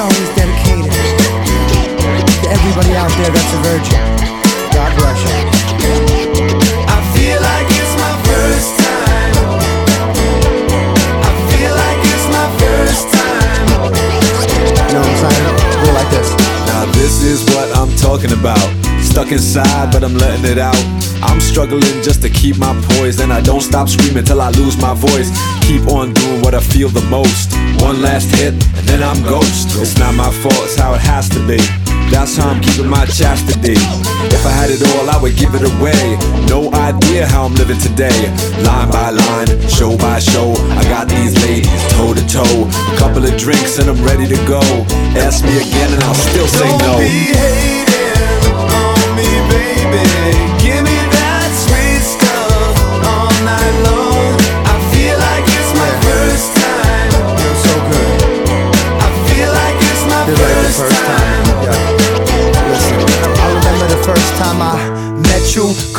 song is dedicated to everybody out there that's a virgin. God bless you. I feel like it's my first time. I feel like it's my first time. You know what I'm saying? Do like this. Now this is what I'm talking about. Stuck inside, but I'm letting it out. I'm struggling just to keep my poise, and I don't stop screaming till I lose my voice. Keep on doing what I feel the most. One last hit, and then I'm ghost. It's not my fault, it's how it has to be. That's how I'm keeping my chastity. If I had it all, I would give it away. No idea how I'm living today. Line by line, show by show. I got these ladies toe to toe. A couple of drinks and I'm ready to go. Ask me again and I'll still say no.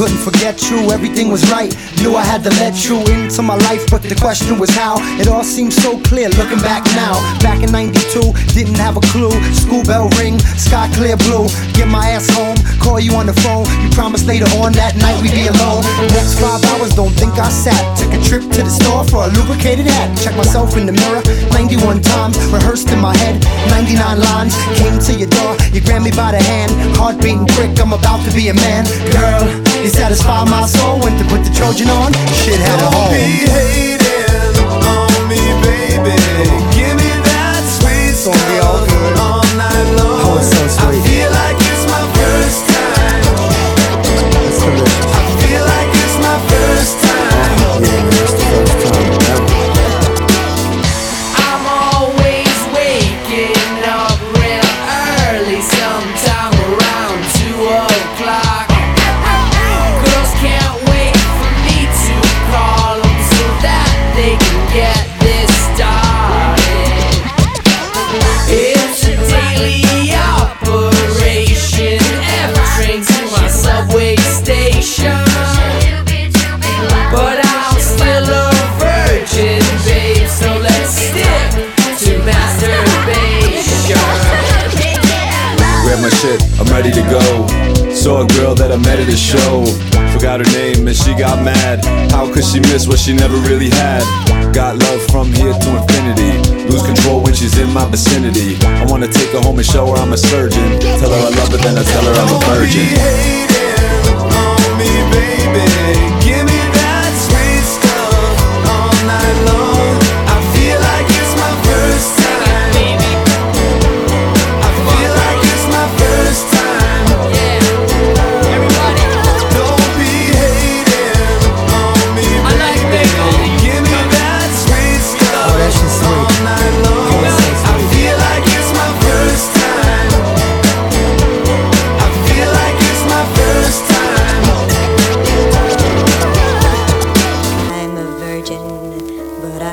Couldn't forget you. Everything was right. Knew I had to let you into my life, but the question was how. It all seems so clear looking back now. Back in '92, didn't have a clue. School bell ring, sky clear blue. Get my ass home, call you on the phone. You promised later on that night we'd be alone. Next five hours, don't think I sat. Took a trip to the store for a lubricated hat. Check myself in the mirror 91 times, rehearsed in my head 99 lines. Came to your door, you grabbed me by the hand. Heart beating quick, I'm about to be a man. Girl, you satisfy my soul. Went to put the Trojan on, shit had a home. be I'm ready to go. Saw a girl that I met at a show. Forgot her name and she got mad. How could she miss what she never really had? Got love from here to infinity. Lose control when she's in my vicinity. I wanna take her home and show her I'm a surgeon. Tell her I love her, then I tell her I'm a virgin. Don't be hating on me, baby.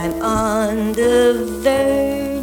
I'm on the verge.